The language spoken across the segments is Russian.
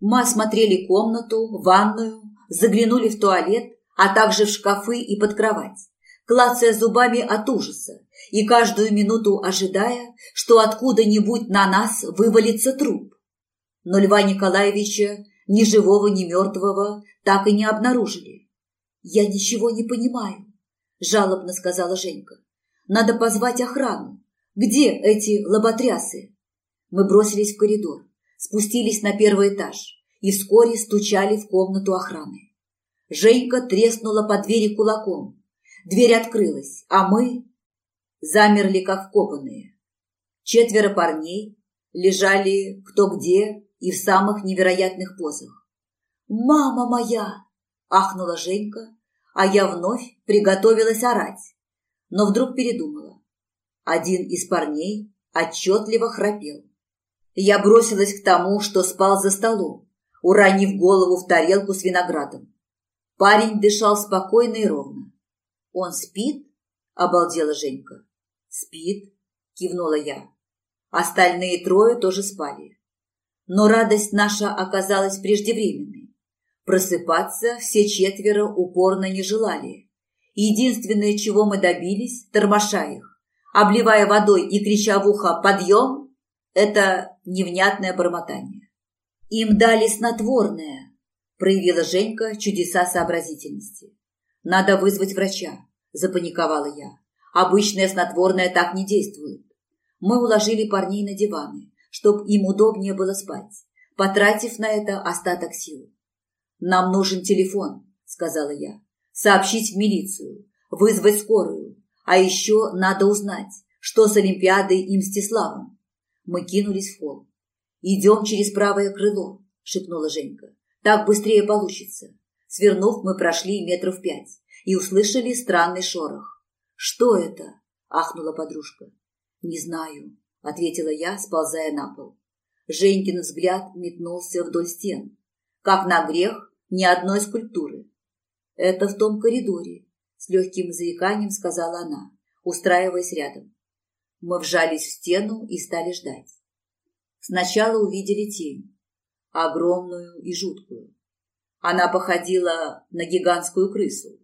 Мы осмотрели комнату, ванную, заглянули в туалет, а также в шкафы и под кровать, клацая зубами от ужаса и каждую минуту ожидая, что откуда-нибудь на нас вывалится труп. Но Льва Николаевича, ни живого, ни мертвого, так и не обнаружили. «Я ничего не понимаю», – жалобно сказала Женька. «Надо позвать охрану. Где эти лоботрясы?» Мы бросились в коридор, спустились на первый этаж и вскоре стучали в комнату охраны. Женька треснула по двери кулаком. Дверь открылась, а мы замерли, как вкопанные. Четверо парней лежали кто где и в самых невероятных позах. «Мама моя!» – ахнула Женька, а я вновь приготовилась орать, но вдруг передумала. Один из парней отчетливо храпел. Я бросилась к тому, что спал за столом, уронив голову в тарелку с виноградом. Парень дышал спокойно и ровно. «Он спит?» – обалдела Женька. «Спит», – кивнула я. Остальные трое тоже спали. Но радость наша оказалась преждевременной. Просыпаться все четверо упорно не желали. Единственное, чего мы добились, тормоша их, обливая водой и крича в ухо «Подъем!» – это невнятное бормотание. Им дали снотворное, проявила Женька чудеса сообразительности. Надо вызвать врача, запаниковала я. Обычное снотворное так не действует. Мы уложили парней на диваны, чтобы им удобнее было спать, потратив на это остаток сил. «Нам нужен телефон», — сказала я. «Сообщить в милицию, вызвать скорую. А еще надо узнать, что с Олимпиадой и Мстиславом». Мы кинулись в холл. «Идем через правое крыло», – шепнула Женька. «Так быстрее получится». Свернув, мы прошли метров пять и услышали странный шорох. «Что это?» – ахнула подружка. «Не знаю», – ответила я, сползая на пол. Женькин взгляд метнулся вдоль стен. Как на грех, ни одной скульптуры. «Это в том коридоре», – с легким заиканием сказала она, устраиваясь рядом. Мы вжались в стену и стали ждать. Сначала увидели тень, огромную и жуткую. Она походила на гигантскую крысу.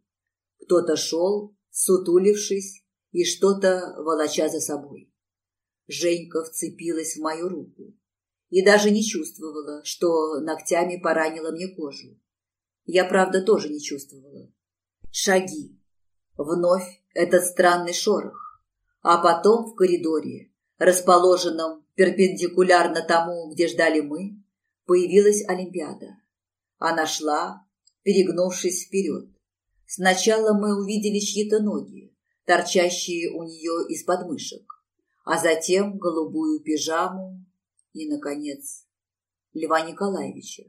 Кто-то шел, сутулившись и что-то волоча за собой. Женька вцепилась в мою руку и даже не чувствовала, что ногтями поранила мне кожу. Я, правда, тоже не чувствовала. Шаги. Вновь этот странный шорох. А потом в коридоре, расположенном перпендикулярно тому, где ждали мы, появилась Олимпиада. Она шла, перегнувшись вперед. Сначала мы увидели чьи-то ноги, торчащие у нее из подмышек, а затем голубую пижаму и, наконец, Льва Николаевича.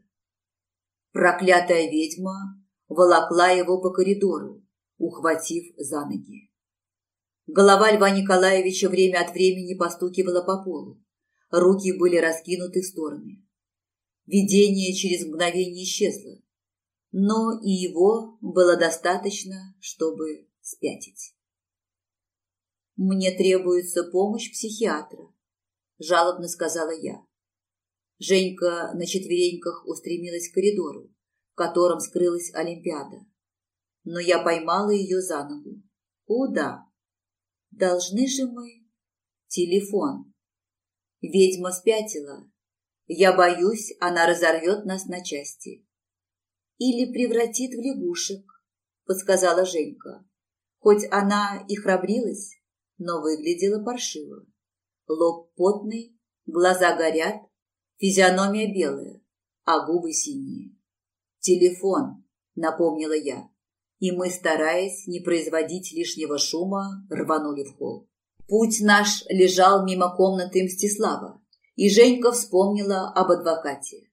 Проклятая ведьма волокла его по коридору, ухватив за ноги. Голова Льва Николаевича время от времени постукивала по полу. Руки были раскинуты в стороны. Видение через мгновение исчезло, но и его было достаточно, чтобы спятить. «Мне требуется помощь психиатра», – жалобно сказала я. Женька на четвереньках устремилась к коридору, в котором скрылась Олимпиада. Но я поймала ее за ногу. «О! Должны же мы...» «Телефон!» Ведьма спятила. Я боюсь, она разорвет нас на части. Или превратит в лягушек, подсказала Женька. Хоть она и храбрилась, но выглядела паршиво. Лоб потный, глаза горят, физиономия белая, а губы синие. «Телефон», — напомнила я, и мы, стараясь не производить лишнего шума, рванули в холл. Путь наш лежал мимо комнаты Мстислава, и Женька вспомнила об адвокате.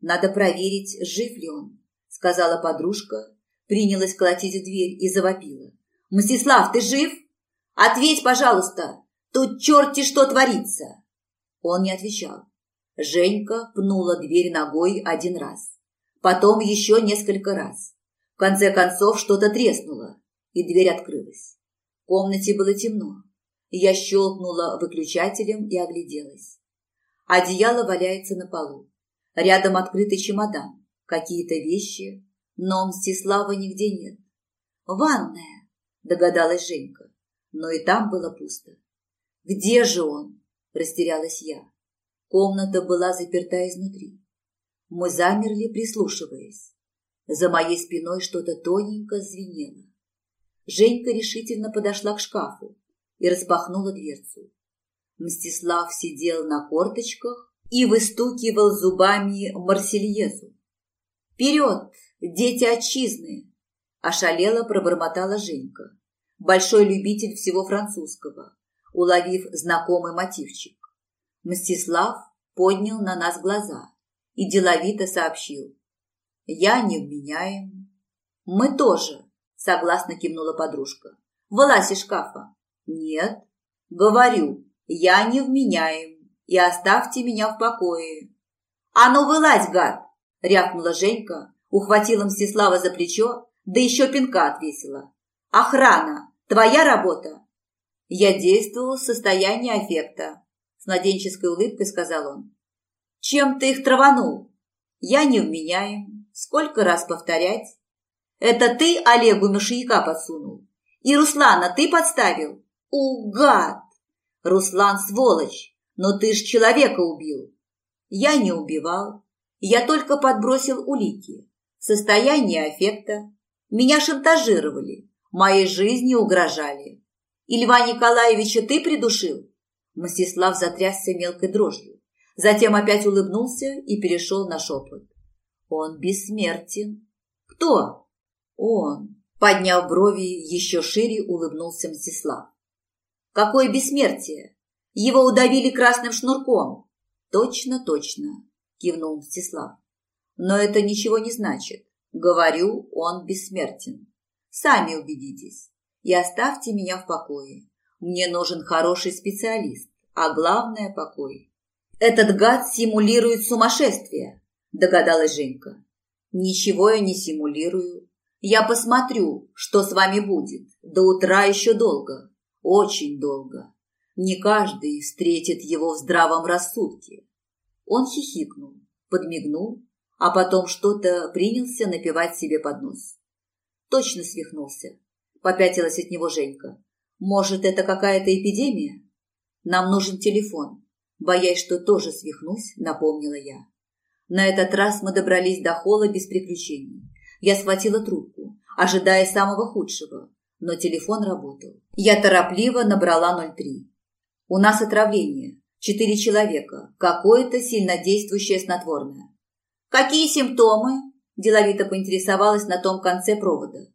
«Надо проверить, жив ли он», — сказала подружка, принялась колотить в дверь и завопила. «Мстислав, ты жив? Ответь, пожалуйста! Тут черти что творится!» Он не отвечал. Женька пнула дверь ногой один раз, потом еще несколько раз. Конце концов что-то треснуло, и дверь открылась. В комнате было темно. Я щелкнула выключателем и огляделась. Одеяло валяется на полу. Рядом открытый чемодан, какие-то вещи, но Мстислава нигде нет. «Ванная», – догадалась Женька, но и там было пусто. «Где же он?» – растерялась я. Комната была заперта изнутри. Мы замерли, прислушиваясь. За моей спиной что-то тоненько звенело. Женька решительно подошла к шкафу и распахнула дверцу. Мстислав сидел на корточках и выстукивал зубами Марсельезу. «Вперед, дети отчизны!» – ошалело пробормотала Женька, большой любитель всего французского, уловив знакомый мотивчик. Мстислав поднял на нас глаза и деловито сообщил. «Я не вменяем». «Мы тоже», – согласно кивнула подружка. «Вылазь из шкафа». «Нет». «Говорю, я не вменяем, и оставьте меня в покое». «А ну вылазь, гад!» – рявкнула Женька, ухватила Мстислава за плечо, да еще пинка отвесила. «Охрана! Твоя работа!» Я действовал в состоянии аффекта, с младенческой улыбкой сказал он. Чем ты их траванул? Я не вменяем. Сколько раз повторять? Это ты Олегу мышьяка подсунул? И Руслана ты подставил? Угад! Руслан сволочь, но ты ж человека убил. Я не убивал. Я только подбросил улики. Состояние аффекта. Меня шантажировали. Моей жизни угрожали. И Льва Николаевича ты придушил? Мстислав затрясся мелкой дрожью. Затем опять улыбнулся и перешел на шепот. Он бессмертен. Кто? Он. Подняв брови, еще шире улыбнулся Мстислав. Какое бессмертие? Его удавили красным шнурком. Точно, точно, кивнул Мстислав. Но это ничего не значит. Говорю, он бессмертен. Сами убедитесь и оставьте меня в покое. Мне нужен хороший специалист, а главное – покой. Этот гад симулирует сумасшествие, догадалась Женька. Ничего я не симулирую. Я посмотрю, что с вами будет. До утра еще долго, очень долго. Не каждый встретит его в здравом рассудке. Он хихикнул, подмигнул, а потом что-то принялся напевать себе под нос. Точно свихнулся. Попятилась от него Женька. Может, это какая-то эпидемия? Нам нужен телефон. Боясь, что тоже свихнусь, напомнила я. На этот раз мы добрались до холла без приключений. Я схватила трубку, ожидая самого худшего, но телефон работал. Я торопливо набрала 03. У нас отравление. Четыре человека. Какое-то сильнодействующее снотворное. Какие симптомы? Деловито поинтересовалась на том конце провода.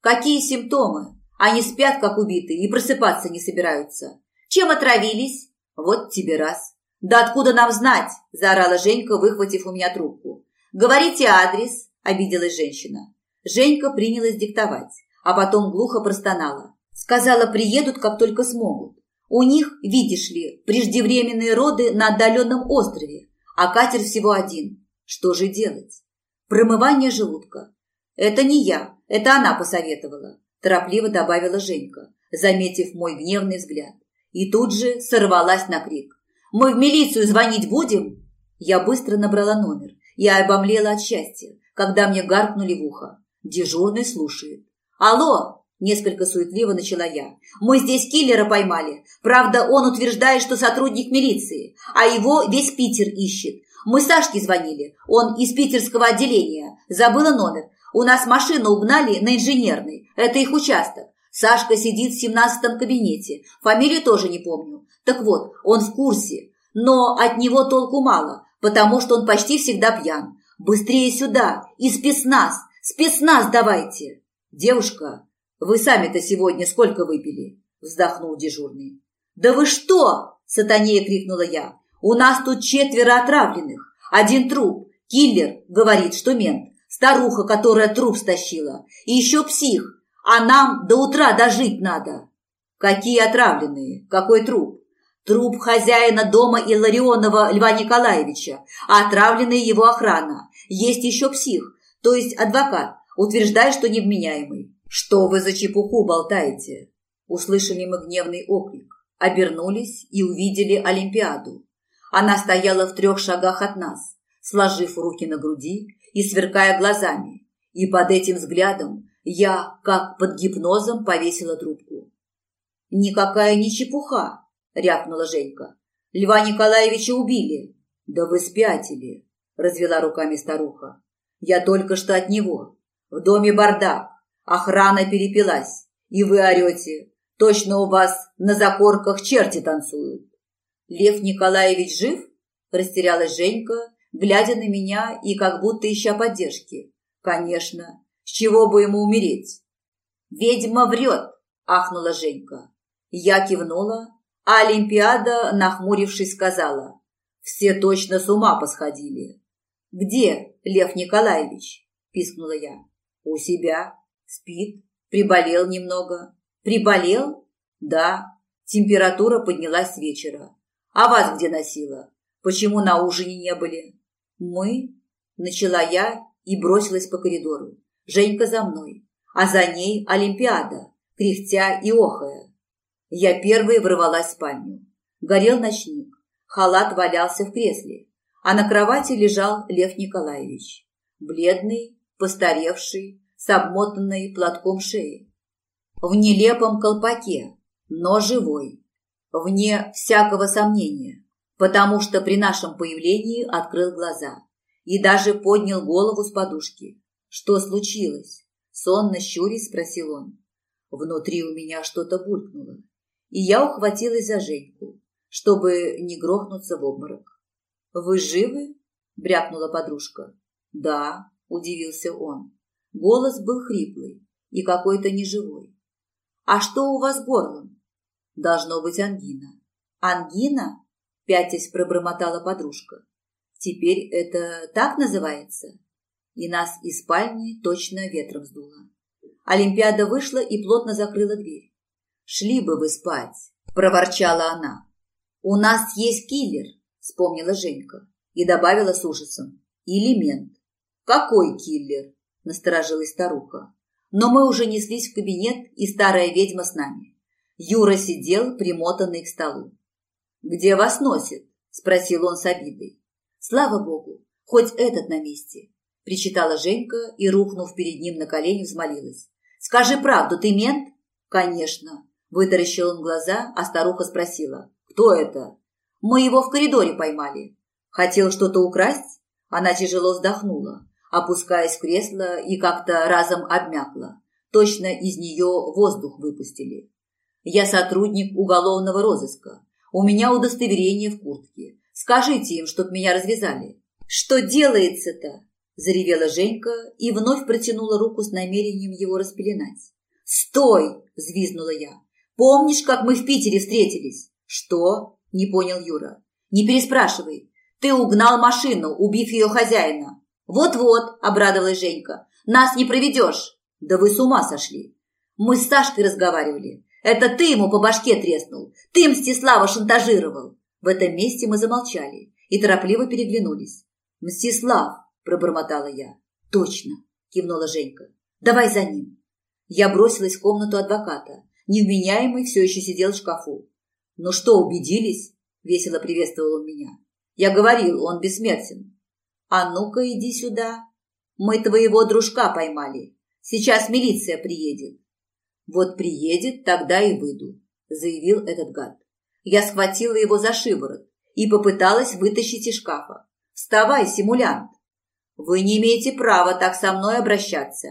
Какие симптомы? Они спят, как убитые, и просыпаться не собираются. Чем отравились? Вот тебе раз. Да откуда нам знать? Заорала Женька, выхватив у меня трубку. Говорите адрес, обиделась женщина. Женька принялась диктовать, а потом глухо простонала. Сказала, приедут, как только смогут. У них, видишь ли, преждевременные роды на отдаленном острове, а катер всего один. Что же делать? Промывание желудка. Это не я, это она посоветовала торопливо добавила Женька, заметив мой гневный взгляд. И тут же сорвалась на крик. «Мы в милицию звонить будем?» Я быстро набрала номер и обомлела от счастья, когда мне гаркнули в ухо. Дежурный слушает. «Алло!» – несколько суетливо начала я. «Мы здесь киллера поймали. Правда, он утверждает, что сотрудник милиции, а его весь Питер ищет. Мы Сашке звонили, он из питерского отделения. Забыла номер. У нас машину угнали на инженерный. Это их участок. Сашка сидит в семнадцатом кабинете. Фамилию тоже не помню. Так вот, он в курсе. Но от него толку мало, потому что он почти всегда пьян. Быстрее сюда! И спецназ! Спецназ давайте! Девушка, вы сами-то сегодня сколько выпили? Вздохнул дежурный. Да вы что? Сатанея крикнула я. У нас тут четверо отравленных. Один труп. Киллер говорит, что мент старуха, которая труп стащила, и еще псих, а нам до утра дожить надо. Какие отравленные? Какой труп? Труп хозяина дома Илларионова Льва Николаевича, а отравленная его охрана. Есть еще псих, то есть адвокат, утверждает, что невменяемый. Что вы за чепуху болтаете? Услышали мы гневный окрик, обернулись и увидели Олимпиаду. Она стояла в трех шагах от нас, сложив руки на груди и сверкая глазами. И под этим взглядом я, как под гипнозом, повесила трубку. «Никакая не чепуха!» – рявкнула Женька. «Льва Николаевича убили!» «Да вы спятили!» – развела руками старуха. «Я только что от него. В доме бардак, охрана перепилась, и вы орете. Точно у вас на закорках черти танцуют!» «Лев Николаевич жив?» – растерялась Женька, глядя на меня и как будто ища поддержки. «Конечно. С чего бы ему умереть?» «Ведьма врет!» – ахнула Женька. Я кивнула, а Олимпиада, нахмурившись, сказала. «Все точно с ума посходили». «Где Лев Николаевич?» – пискнула я. «У себя. Спит. Приболел немного». «Приболел?» «Да. Температура поднялась с вечера. А вас где носила? Почему на ужине не были? Мы? Начала я и бросилась по коридору. Женька за мной, а за ней Олимпиада, кряхтя и охая. Я первой ворвалась в спальню. Горел ночник, халат валялся в кресле, а на кровати лежал Лев Николаевич. Бледный, постаревший, с обмотанной платком шеи. В нелепом колпаке, но живой вне всякого сомнения, потому что при нашем появлении открыл глаза и даже поднял голову с подушки. «Что случилось?» – сонно щурясь спросил он. Внутри у меня что-то булькнуло, и я ухватилась за Женьку, чтобы не грохнуться в обморок. «Вы живы?» – брякнула подружка. «Да», – удивился он. Голос был хриплый и какой-то неживой. «А что у вас с горлом?» Должно быть ангина. Ангина? Пятясь пробормотала подружка. Теперь это так называется? И нас из спальни точно ветром сдуло. Олимпиада вышла и плотно закрыла дверь. «Шли бы вы спать!» – проворчала она. «У нас есть киллер!» – вспомнила Женька и добавила с ужасом. «Элемент!» «Какой киллер?» – насторожилась старуха. Но мы уже неслись в кабинет, и старая ведьма с нами. Юра сидел, примотанный к столу. «Где вас носит?» – спросил он с обидой. «Слава богу, хоть этот на месте», – причитала Женька и, рухнув перед ним на колени, взмолилась. «Скажи правду, ты мент?» «Конечно», – вытаращил он глаза, а старуха спросила. «Кто это?» «Мы его в коридоре поймали». «Хотел что-то украсть?» Она тяжело вздохнула, опускаясь в кресло и как-то разом обмякла. Точно из нее воздух выпустили. Я сотрудник уголовного розыска. У меня удостоверение в куртке. Скажите им, чтоб меня развязали». «Что делается-то?» – заревела Женька и вновь протянула руку с намерением его распеленать. «Стой!» – взвизнула я. «Помнишь, как мы в Питере встретились?» «Что?» – не понял Юра. «Не переспрашивай. Ты угнал машину, убив ее хозяина». «Вот-вот», – обрадовалась Женька. «Нас не проведешь». «Да вы с ума сошли». Мы с Сашкой разговаривали. Это ты ему по башке треснул. Ты Мстислава шантажировал. В этом месте мы замолчали и торопливо переглянулись. Мстислав, пробормотала я. Точно, кивнула Женька. Давай за ним. Я бросилась в комнату адвоката. Невменяемый все еще сидел в шкафу. «Ну что, убедились?» – весело приветствовал он меня. «Я говорил, он бессмертен». «А ну-ка, иди сюда. Мы твоего дружка поймали. Сейчас милиция приедет. «Вот приедет, тогда и выйду», – заявил этот гад. Я схватила его за шиворот и попыталась вытащить из шкафа. «Вставай, симулянт!» «Вы не имеете права так со мной обращаться».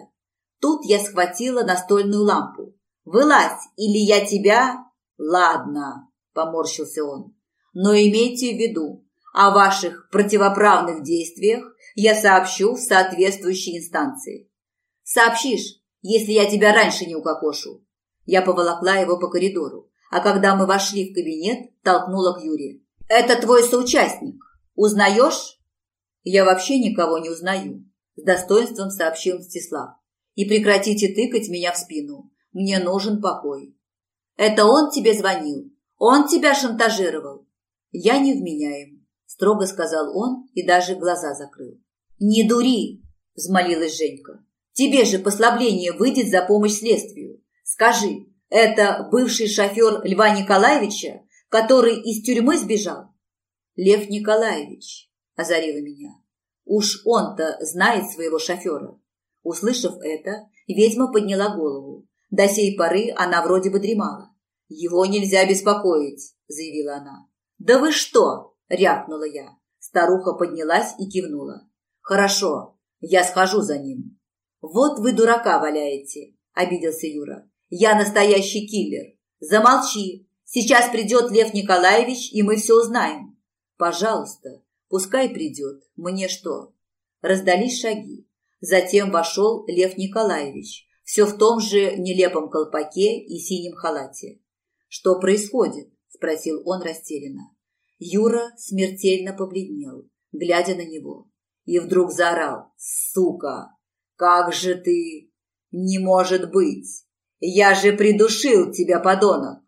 Тут я схватила настольную лампу. «Вылазь, или я тебя...» «Ладно», – поморщился он. «Но имейте в виду, о ваших противоправных действиях я сообщу в соответствующей инстанции». «Сообщишь, если я тебя раньше не укокошу». Я поволокла его по коридору, а когда мы вошли в кабинет, толкнула к Юре. «Это твой соучастник. Узнаешь?» «Я вообще никого не узнаю», – с достоинством сообщил Мстислав. «И прекратите тыкать меня в спину. Мне нужен покой». «Это он тебе звонил? Он тебя шантажировал?» «Я не вменяем», – строго сказал он и даже глаза закрыл. «Не дури!» – взмолилась Женька. Тебе же послабление выйдет за помощь следствию. Скажи, это бывший шофер Льва Николаевича, который из тюрьмы сбежал? Лев Николаевич, озарила меня. Уж он-то знает своего шофера. Услышав это, ведьма подняла голову. До сей поры она вроде бы дремала. «Его нельзя беспокоить», – заявила она. «Да вы что?» – рявкнула я. Старуха поднялась и кивнула. «Хорошо, я схожу за ним». «Вот вы дурака валяете», – обиделся Юра. «Я настоящий киллер. Замолчи. Сейчас придет Лев Николаевич, и мы все узнаем». «Пожалуйста, пускай придет. Мне что?» Раздались шаги. Затем вошел Лев Николаевич, все в том же нелепом колпаке и синем халате. «Что происходит?» – спросил он растерянно. Юра смертельно побледнел, глядя на него, и вдруг заорал «Сука! Как же ты? Не может быть! Я же придушил тебя, подонок!